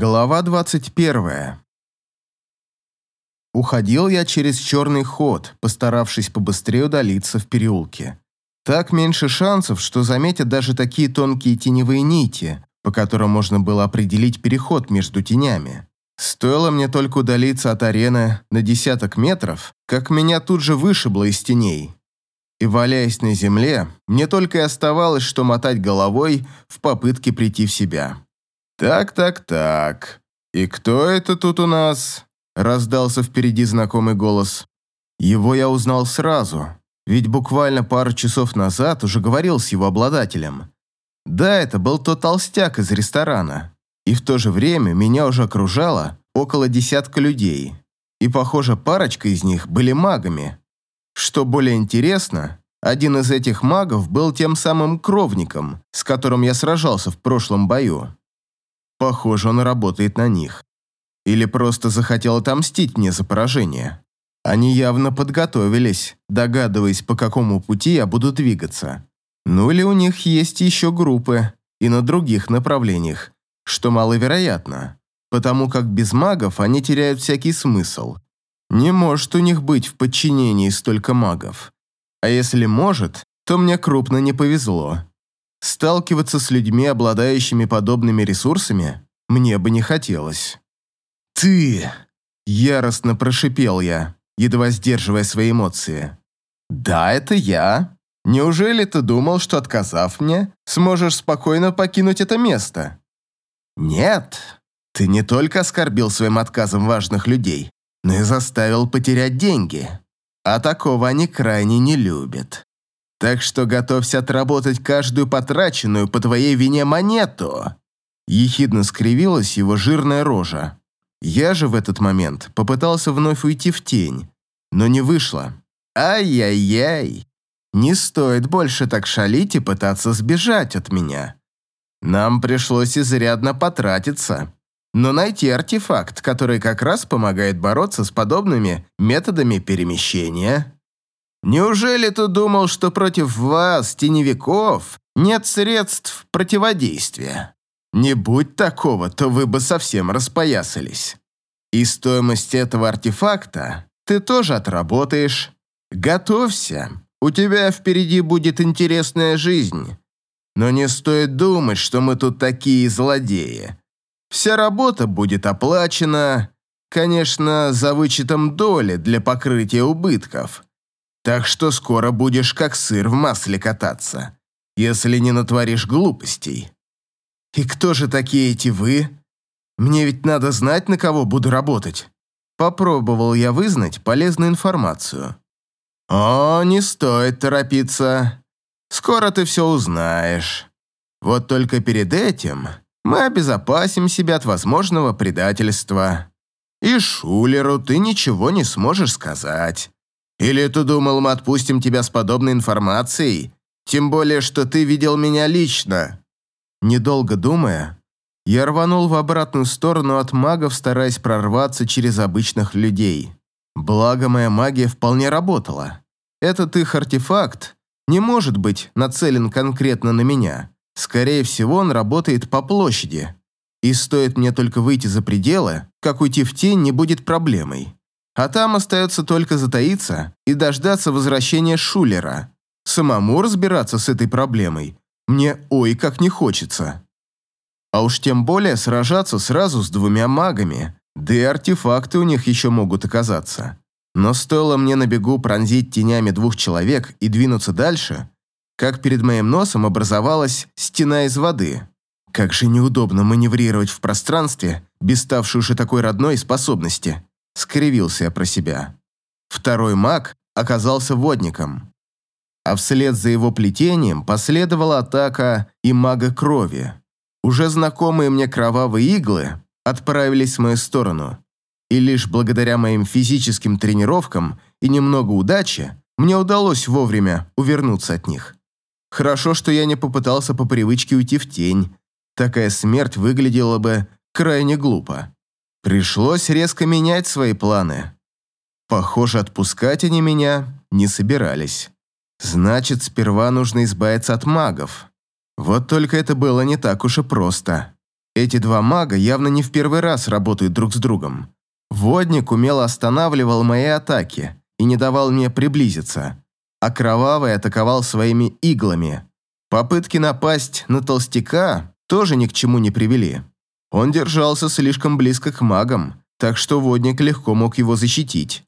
Глава 21. Уходил я через черный ход, постаравшись побыстрее удалиться в переулке. Так меньше шансов, что заметят даже такие тонкие теневые нити, по которым можно было определить переход между тенями. Стоило мне только удалиться от арены на десяток метров, как меня тут же вышибло из теней. И валяясь на земле, мне только и оставалось, что мотать головой в попытке прийти в себя. «Так, так, так. И кто это тут у нас?» Раздался впереди знакомый голос. Его я узнал сразу, ведь буквально пару часов назад уже говорил с его обладателем. Да, это был тот толстяк из ресторана. И в то же время меня уже окружало около десятка людей. И, похоже, парочка из них были магами. Что более интересно, один из этих магов был тем самым кровником, с которым я сражался в прошлом бою. Похоже, он работает на них. Или просто захотел отомстить мне за поражение. Они явно подготовились, догадываясь, по какому пути я буду двигаться. Ну или у них есть еще группы и на других направлениях, что маловероятно, потому как без магов они теряют всякий смысл. Не может у них быть в подчинении столько магов. А если может, то мне крупно не повезло. Сталкиваться с людьми, обладающими подобными ресурсами, мне бы не хотелось. «Ты!» – яростно прошипел я, едва сдерживая свои эмоции. «Да, это я. Неужели ты думал, что, отказав мне, сможешь спокойно покинуть это место?» «Нет, ты не только оскорбил своим отказом важных людей, но и заставил потерять деньги. А такого они крайне не любят. Так что готовься отработать каждую потраченную по твоей вине монету». Ехидно скривилась его жирная рожа. Я же в этот момент попытался вновь уйти в тень, но не вышло. Ай-яй-яй. Не стоит больше так шалить и пытаться сбежать от меня. Нам пришлось изрядно потратиться но найти артефакт, который как раз помогает бороться с подобными методами перемещения. Неужели ты думал, что против вас, теневиков, нет средств противодействия? Не будь такого, то вы бы совсем распоясались. И стоимость этого артефакта ты тоже отработаешь. Готовься, у тебя впереди будет интересная жизнь. Но не стоит думать, что мы тут такие злодеи. Вся работа будет оплачена, конечно, за вычетом доли для покрытия убытков. Так что скоро будешь как сыр в масле кататься, если не натворишь глупостей. И кто же такие эти вы? Мне ведь надо знать, на кого буду работать. Попробовал я вызнать полезную информацию. О, не стоит торопиться. Скоро ты все узнаешь. Вот только перед этим мы обезопасим себя от возможного предательства. И Шулеру ты ничего не сможешь сказать. Или ты думал, мы отпустим тебя с подобной информацией? Тем более, что ты видел меня лично». Недолго думая, я рванул в обратную сторону от магов, стараясь прорваться через обычных людей. Благо, моя магия вполне работала. Этот их артефакт не может быть нацелен конкретно на меня. Скорее всего, он работает по площади. И стоит мне только выйти за пределы, как уйти в тень не будет проблемой. А там остается только затаиться и дождаться возвращения Шулера. Самому разбираться с этой проблемой мне ой как не хочется. А уж тем более сражаться сразу с двумя магами, да и артефакты у них еще могут оказаться. Но стоило мне на бегу пронзить тенями двух человек и двинуться дальше, как перед моим носом образовалась стена из воды. Как же неудобно маневрировать в пространстве, без ставшей уже такой родной способности. Скривился я про себя. Второй маг оказался водником. А вслед за его плетением последовала атака и мага крови. Уже знакомые мне кровавые иглы отправились в мою сторону. И лишь благодаря моим физическим тренировкам и немного удачи мне удалось вовремя увернуться от них. Хорошо, что я не попытался по привычке уйти в тень. Такая смерть выглядела бы крайне глупо. Пришлось резко менять свои планы. Похоже, отпускать они меня не собирались. Значит, сперва нужно избавиться от магов. Вот только это было не так уж и просто. Эти два мага явно не в первый раз работают друг с другом. Водник умело останавливал мои атаки и не давал мне приблизиться, а Кровавый атаковал своими иглами. Попытки напасть на толстяка тоже ни к чему не привели. Он держался слишком близко к магам, так что водник легко мог его защитить.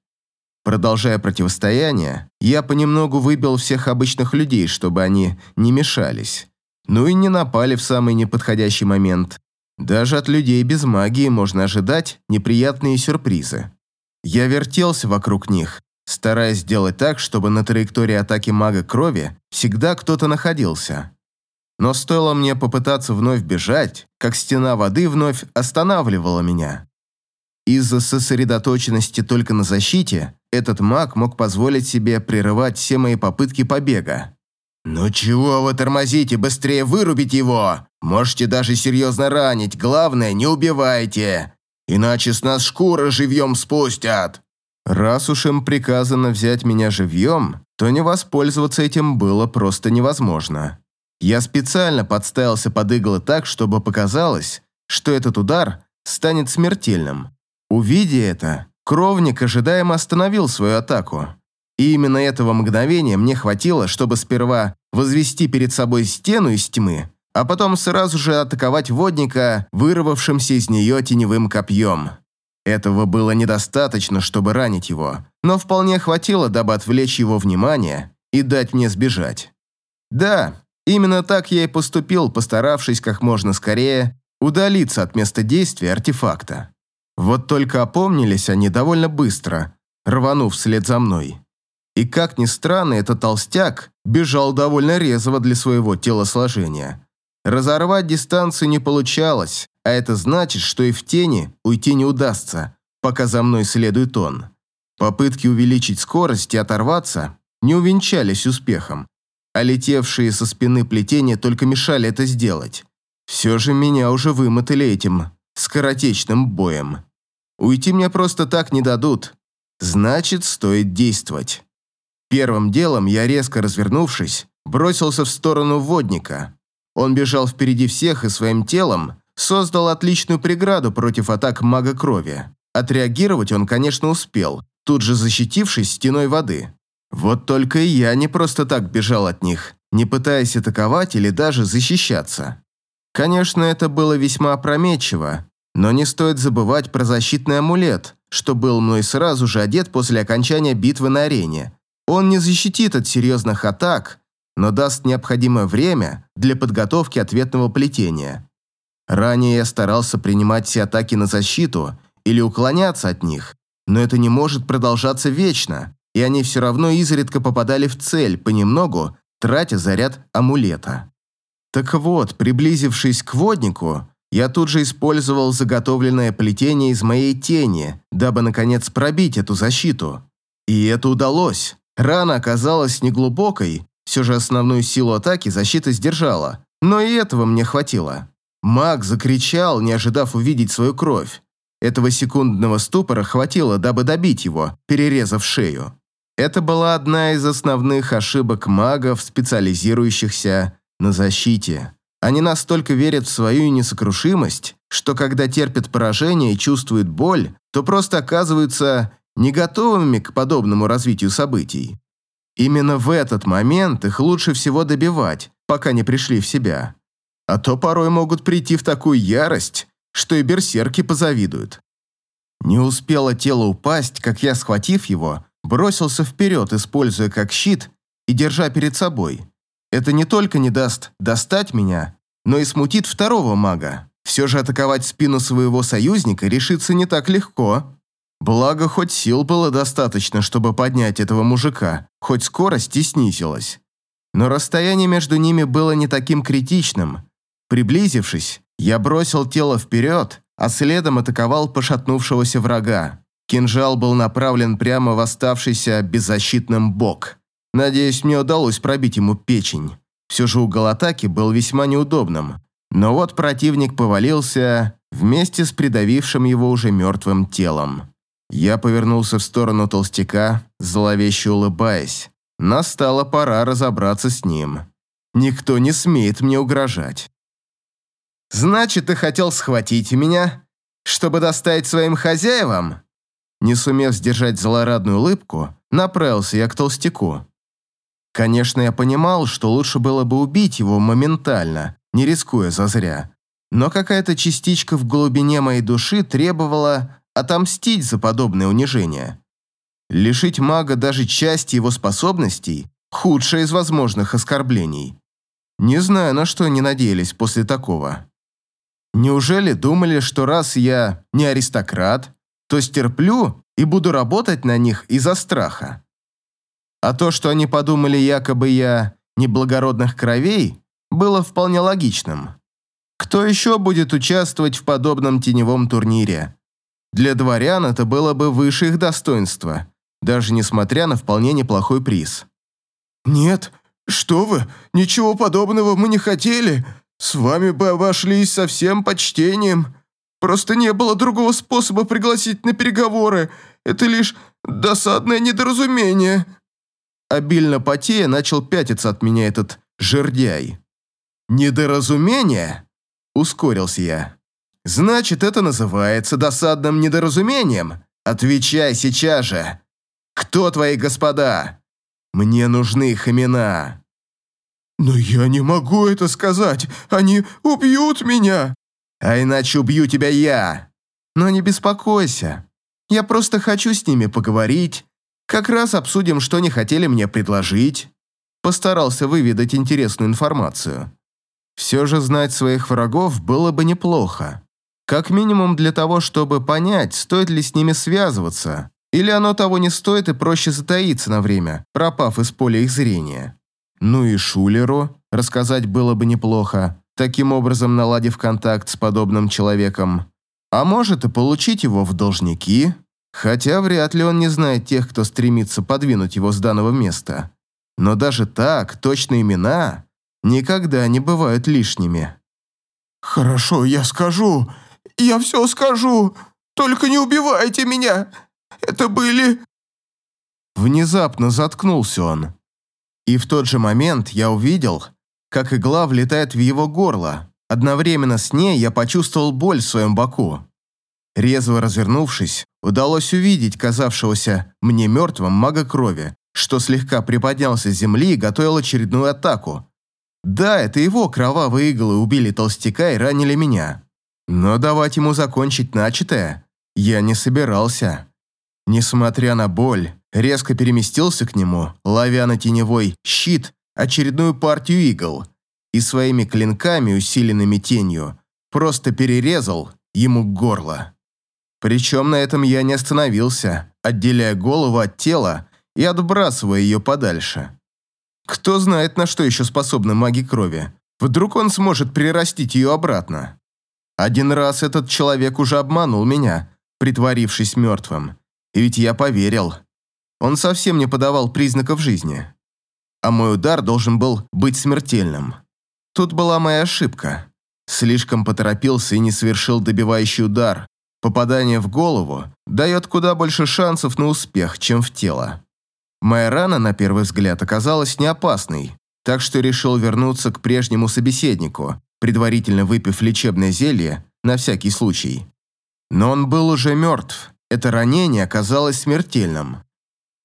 Продолжая противостояние, я понемногу выбил всех обычных людей, чтобы они не мешались. Ну и не напали в самый неподходящий момент. Даже от людей без магии можно ожидать неприятные сюрпризы. Я вертелся вокруг них, стараясь сделать так, чтобы на траектории атаки мага крови всегда кто-то находился. Но стоило мне попытаться вновь бежать, как стена воды вновь останавливала меня. Из-за сосредоточенности только на защите, этот маг мог позволить себе прерывать все мои попытки побега. «Ну чего вы тормозите? Быстрее вырубите его! Можете даже серьезно ранить, главное, не убивайте! Иначе с нас шкуры живьем спустят!» Раз уж им приказано взять меня живьем, то не воспользоваться этим было просто невозможно. Я специально подставился под иглы так, чтобы показалось, что этот удар станет смертельным. Увидя это, кровник ожидаемо остановил свою атаку. И именно этого мгновения мне хватило, чтобы сперва возвести перед собой стену из тьмы, а потом сразу же атаковать водника, вырвавшимся из нее теневым копьем. Этого было недостаточно, чтобы ранить его, но вполне хватило, дабы отвлечь его внимание и дать мне сбежать. Да, именно так я и поступил, постаравшись как можно скорее удалиться от места действия артефакта. Вот только опомнились они довольно быстро, рванув вслед за мной. И как ни странно, этот толстяк бежал довольно резво для своего телосложения. Разорвать дистанцию не получалось, а это значит, что и в тени уйти не удастся, пока за мной следует он. Попытки увеличить скорость и оторваться не увенчались успехом, а летевшие со спины плетения только мешали это сделать. Все же меня уже вымотали этим скоротечным боем. Уйти мне просто так не дадут. Значит, стоит действовать. Первым делом я, резко развернувшись, бросился в сторону водника. Он бежал впереди всех и своим телом создал отличную преграду против атак мага крови. Отреагировать он, конечно, успел, тут же защитившись стеной воды. Вот только и я не просто так бежал от них, не пытаясь атаковать или даже защищаться. Конечно, это было весьма опрометчиво, но не стоит забывать про защитный амулет, что был мной сразу же одет после окончания битвы на арене. Он не защитит от серьезных атак, но даст необходимое время для подготовки ответного плетения. Ранее я старался принимать все атаки на защиту или уклоняться от них, но это не может продолжаться вечно, и они все равно изредка попадали в цель, понемногу тратя заряд амулета. Так вот, приблизившись к воднику, я тут же использовал заготовленное плетение из моей тени, дабы, наконец, пробить эту защиту. И это удалось. Рана оказалась неглубокой, все же основную силу атаки защита сдержала. Но и этого мне хватило. Маг закричал, не ожидав увидеть свою кровь. Этого секундного ступора хватило, дабы добить его, перерезав шею. Это была одна из основных ошибок магов, специализирующихся на защите. Они настолько верят в свою несокрушимость, что когда терпят поражение и чувствуют боль, то просто оказываются не готовыми к подобному развитию событий. Именно в этот момент их лучше всего добивать, пока не пришли в себя. А то порой могут прийти в такую ярость, что и берсерки позавидуют. Не успело тело упасть, как я, схватив его, бросился вперед, используя как щит и держа перед собой. Это не только не даст достать меня, но и смутит второго мага. Все же атаковать спину своего союзника решится не так легко. Благо, хоть сил было достаточно, чтобы поднять этого мужика, хоть скорость и снизилась. Но расстояние между ними было не таким критичным. Приблизившись, я бросил тело вперед, а следом атаковал пошатнувшегося врага. Кинжал был направлен прямо в оставшийся беззащитным бок. Надеюсь, мне удалось пробить ему печень. Все же угол атаки был весьма неудобным. Но вот противник повалился вместе с придавившим его уже мертвым телом. Я повернулся в сторону толстяка, зловеще улыбаясь. Настала пора разобраться с ним. Никто не смеет мне угрожать. Значит, ты хотел схватить меня, чтобы доставить своим хозяевам?» Не сумев сдержать злорадную улыбку, направился я к толстяку. Конечно, я понимал, что лучше было бы убить его моментально, не рискуя зазря. Но какая-то частичка в глубине моей души требовала отомстить за подобное унижение. Лишить мага даже части его способностей – худшее из возможных оскорблений. Не знаю, на что они надеялись после такого. Неужели думали, что раз я не аристократ, то стерплю и буду работать на них из-за страха? А то, что они подумали, якобы я неблагородных кровей, было вполне логичным. Кто еще будет участвовать в подобном теневом турнире? Для дворян это было бы выше их достоинства, даже несмотря на вполне неплохой приз. «Нет, что вы, ничего подобного мы не хотели. С вами бы обошлись со всем почтением. Просто не было другого способа пригласить на переговоры. Это лишь досадное недоразумение». Обильно потея начал пятиться от меня этот жердяй. «Недоразумение?» – ускорился я. «Значит, это называется досадным недоразумением? Отвечай сейчас же! Кто твои господа? Мне нужны их имена!» «Но я не могу это сказать! Они убьют меня!» «А иначе убью тебя я!» «Но не беспокойся. Я просто хочу с ними поговорить. Как раз обсудим, что они хотели мне предложить». Постарался выведать интересную информацию. Все же знать своих врагов было бы неплохо. Как минимум для того, чтобы понять, стоит ли с ними связываться, или оно того не стоит и проще затаиться на время, пропав из поля их зрения. Ну и Шулеру рассказать было бы неплохо, таким образом наладив контакт с подобным человеком. А может и получить его в должники, хотя вряд ли он не знает тех, кто стремится подвинуть его с данного места. Но даже так, точные имена никогда не бывают лишними. «Хорошо, я скажу. Я все скажу. Только не убивайте меня. Это были...» Внезапно заткнулся он. И в тот же момент я увидел, как игла влетает в его горло. Одновременно с ней я почувствовал боль в своем боку. Резво развернувшись, удалось увидеть казавшегося мне мертвым мага крови, что слегка приподнялся с земли и готовил очередную атаку. Да, это его кровавые иглы убили толстяка и ранили меня. Но давать ему закончить начатое я не собирался. Несмотря на боль, резко переместился к нему, ловя на теневой щит очередную партию игл и своими клинками, усиленными тенью, просто перерезал ему горло. Причем на этом я не остановился, отделяя голову от тела и отбрасывая ее подальше. Кто знает, на что еще способны маги крови. Вдруг он сможет прирастить ее обратно. Один раз этот человек уже обманул меня, притворившись мертвым. И ведь я поверил. Он совсем не подавал признаков жизни. А мой удар должен был быть смертельным. Тут была моя ошибка. Слишком поторопился и не совершил добивающий удар. Попадание в голову дает куда больше шансов на успех, чем в тело. Моя рана, на первый взгляд, оказалась не опасной, так что решил вернуться к прежнему собеседнику, предварительно выпив лечебное зелье на всякий случай. Но он был уже мертв. Это ранение оказалось смертельным.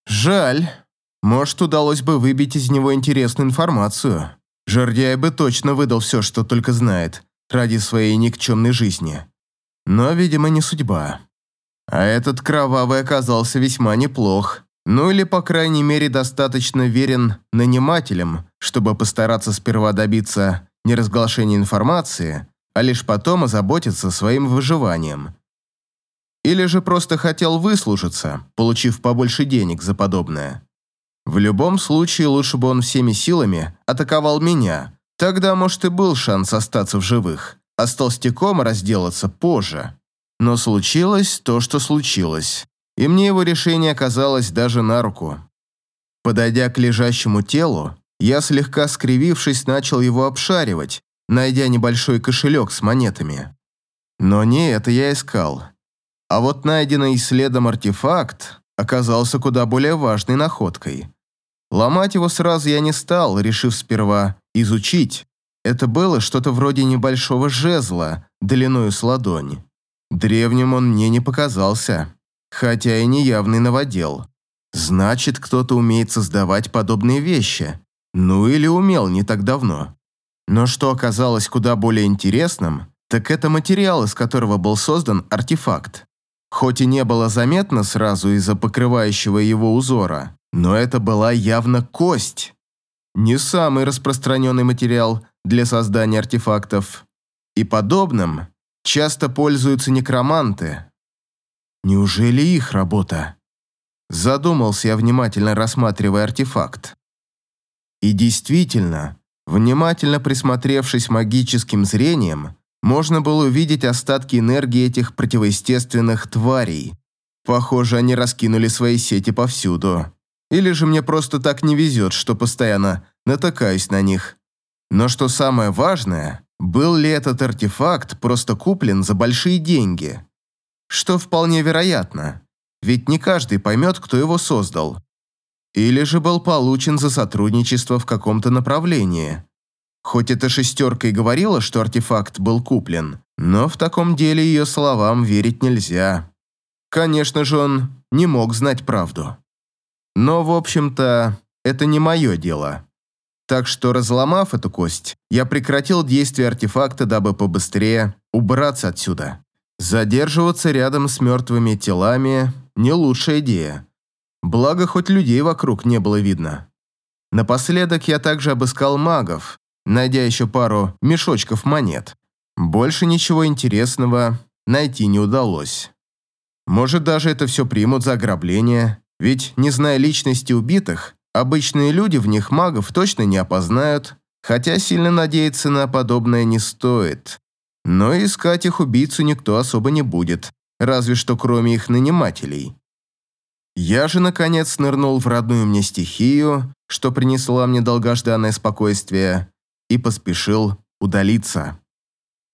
Жаль. Может, удалось бы выбить из него интересную информацию. Жердяй бы точно выдал все, что только знает, ради своей никчемной жизни. Но, видимо, не судьба. А этот кровавый оказался весьма неплох. Ну или, по крайней мере, достаточно верен нанимателям, чтобы постараться сперва добиться не разглашения информации, а лишь потом озаботиться своим выживанием. Или же просто хотел выслужиться, получив побольше денег за подобное. В любом случае, лучше бы он всеми силами атаковал меня. Тогда, может, и был шанс остаться в живых, а с толстяком разделаться позже. Но случилось то, что случилось. И мне его решение оказалось даже на руку. Подойдя к лежащему телу, я, слегка скривившись, начал его обшаривать, найдя небольшой кошелек с монетами. Но не это я искал. А вот найденный следом артефакт оказался куда более важной находкой. Ломать его сразу я не стал, решив сперва изучить. Это было что-то вроде небольшого жезла, длиною с ладонь. Древним он мне не показался, хотя и неявный новодел. Значит, кто-то умеет создавать подобные вещи. Ну или умел не так давно. Но что оказалось куда более интересным, так это материал, из которого был создан артефакт. Хоть и не было заметно сразу из-за покрывающего его узора, но это была явно кость. Не самый распространенный материал для создания артефактов. И подобным часто пользуются некроманты. Неужели их работа? Задумался я, внимательно рассматривая артефакт. И действительно, внимательно присмотревшись магическим зрением, можно было увидеть остатки энергии этих противоестественных тварей. Похоже, они раскинули свои сети повсюду. Или же мне просто так не везет, что постоянно натыкаюсь на них. Но что самое важное, был ли этот артефакт просто куплен за большие деньги? Что вполне вероятно, ведь не каждый поймет, кто его создал. Или же был получен за сотрудничество в каком-то направлении. Хоть эта шестерка и говорила, что артефакт был куплен, но в таком деле ее словам верить нельзя. Конечно же, он не мог знать правду. Но, в общем-то, это не мое дело. Так что, разломав эту кость, я прекратил действие артефакта, дабы побыстрее убраться отсюда. Задерживаться рядом с мертвыми телами – не лучшая идея. Благо, хоть людей вокруг не было видно. Напоследок я также обыскал магов, найдя еще пару мешочков монет. Больше ничего интересного найти не удалось. Может, даже это все примут за ограбление, ведь, не зная личности убитых, обычные люди в них магов точно не опознают, хотя сильно надеяться на подобное не стоит. Но искать их убийцу никто особо не будет, разве что кроме их нанимателей. Я же, наконец, нырнул в родную мне стихию, что принесла мне долгожданное спокойствие, и поспешил удалиться.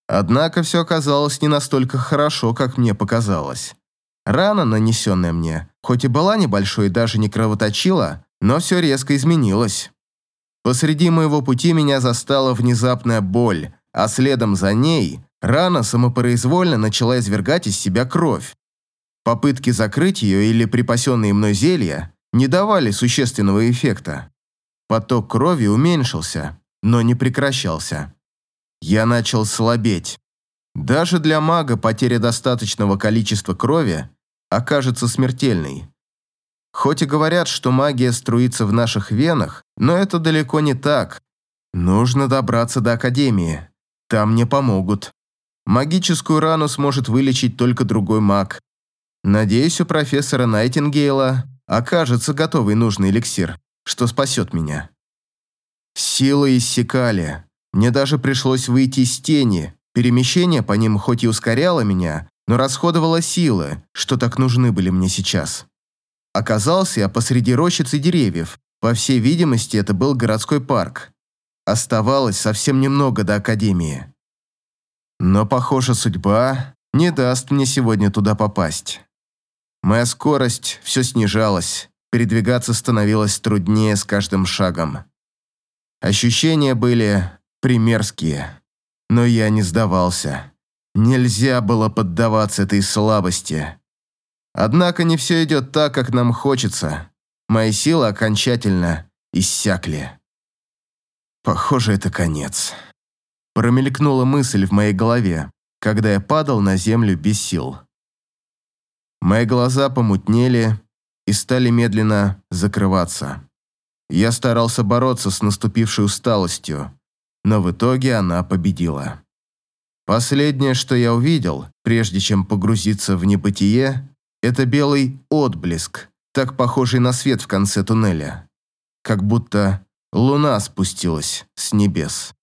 Однако все оказалось не настолько хорошо, как мне показалось. Рана, нанесенная мне, хоть и была небольшой и даже не кровоточила, но все резко изменилось. Посреди моего пути меня застала внезапная боль, а следом за ней рана самопроизвольно начала извергать из себя кровь. Попытки закрыть ее или припасенные мной зелья не давали существенного эффекта. Поток крови уменьшился, но не прекращался. Я начал слабеть. Даже для мага потеря достаточного количества крови окажется смертельной. Хоть и говорят, что магия струится в наших венах, но это далеко не так. Нужно добраться до Академии. Там мне помогут. Магическую рану сможет вылечить только другой маг. Надеюсь, у профессора Найтингейла окажется готовый нужный эликсир, что спасет меня. Силы иссякали. Мне даже пришлось выйти из тени. Перемещение по ним хоть и ускоряло меня, но расходовало силы, что так нужны были мне сейчас. Оказался я посреди рощицы деревьев. По всей видимости, это был городской парк. Оставалось совсем немного до Академии. Но, похоже, судьба не даст мне сегодня туда попасть. Моя скорость все снижалась, передвигаться становилось труднее с каждым шагом. Ощущения были примерские, но я не сдавался. Нельзя было поддаваться этой слабости. Однако не все идет так, как нам хочется. Мои силы окончательно иссякли. Похоже, это конец. Промелькнула мысль в моей голове, когда я падал на землю без сил. Мои глаза помутнели и стали медленно закрываться. Я старался бороться с наступившей усталостью, но в итоге она победила. Последнее, что я увидел, прежде чем погрузиться в небытие, это белый отблеск, так похожий на свет в конце туннеля. Как будто луна спустилась с небес.